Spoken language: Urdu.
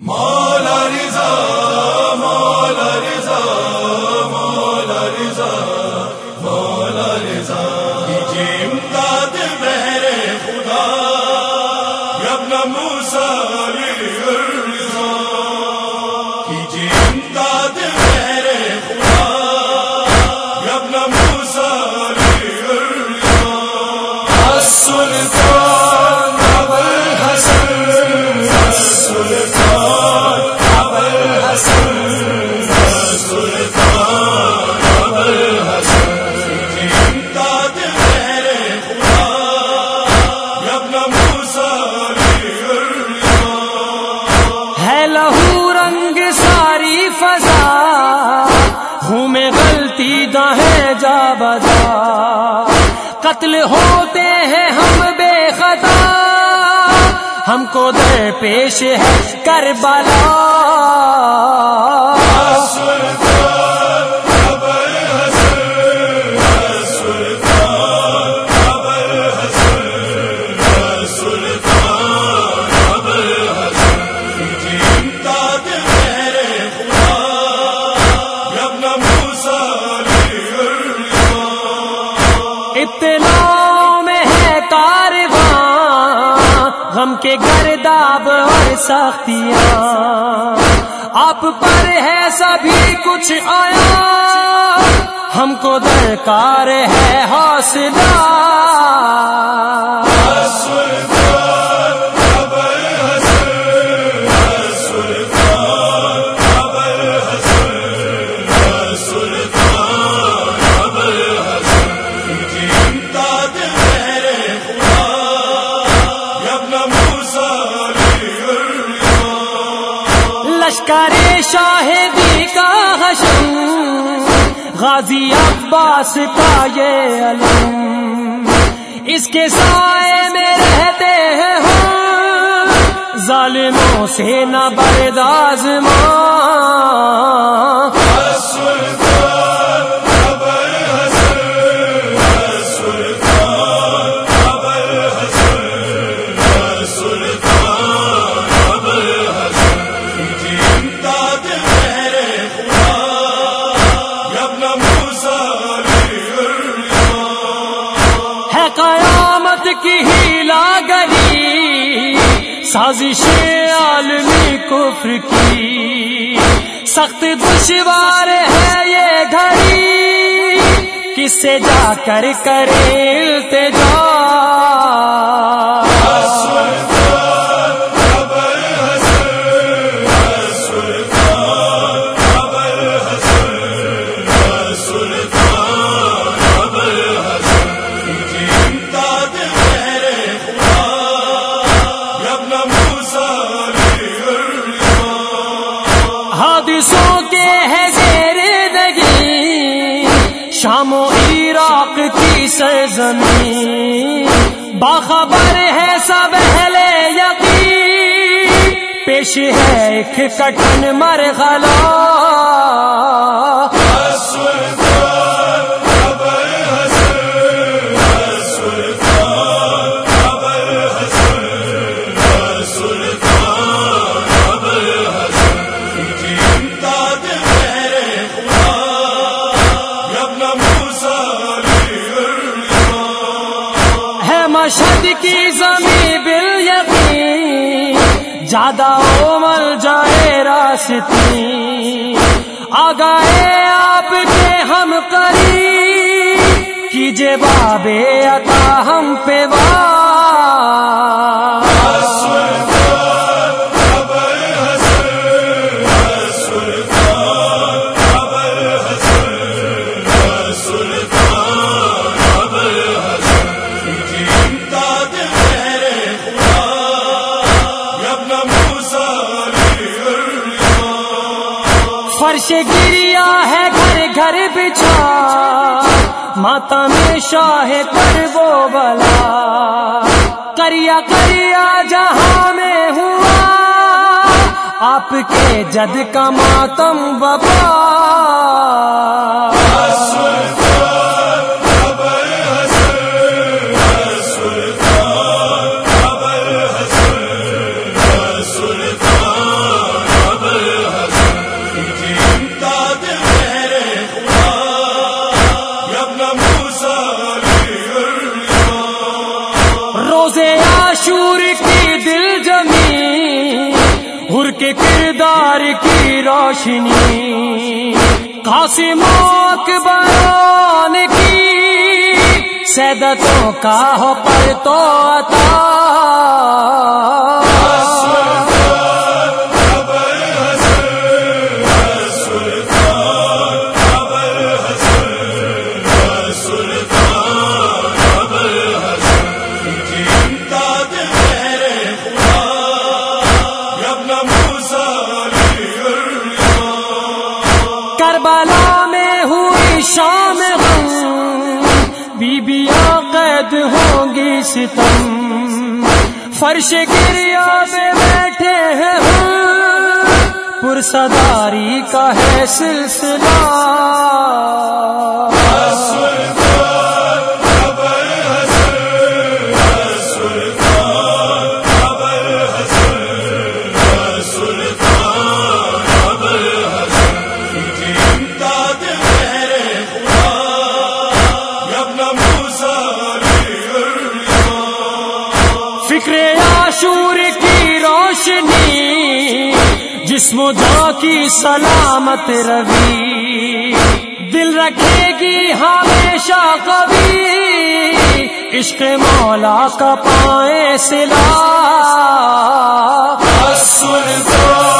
مولا رضا مولا رضا مولا رضا مولا رضا۔ کیجیے امداد بہر خدا۔ ابن موسا کو پیش ہے کربلا۔ السلطان غم کے گرداب اور سختیاں۔ آپ پر ہے سبھی کچھ آیا۔ ہم کو درکار ہے حوصلہ۔ غازی عباس کا یہ علم۔ اس کے سائے میں رہتے ہیں ہم۔ ظالموں سے نہ برداز ماں سازش عالمی کفر کی۔ سخت دشوار ہے یہ گھڑی۔ کس سے جا کر کرے التجا؟ حادثوں کے ہے زیر دگی شام و عراق کی سرزمین۔ باخبر ہے سب اہل یقین۔ پیش ہے ایک کٹن مرحلہ مشہد کی زمین بل یقین، زیادہ عمر جائے راستی۔ آگائے آپ کے ہم قریب کیجے بابے عطا ہم پہ وار۔ ماتا میں شاہ کر وہ بلا۔ کریا کریا جہاں میں ہوا، آپ کے جد کا ماتم بابا داد کی روشنی قاسموں بیان کی۔ سیدتوں کا ہو پر تو عطا۔ امداد موسیٰ۔ ستم فرش گریا میں بیٹھے ہیں۔ پرسداری کا ہے سلسلہ۔ فکر عاشور کی روشنی جسم و جا کی سلامت روی دل رکھے گی ہمیشہ کبھی عشق مولا کا پائے سلا سلطان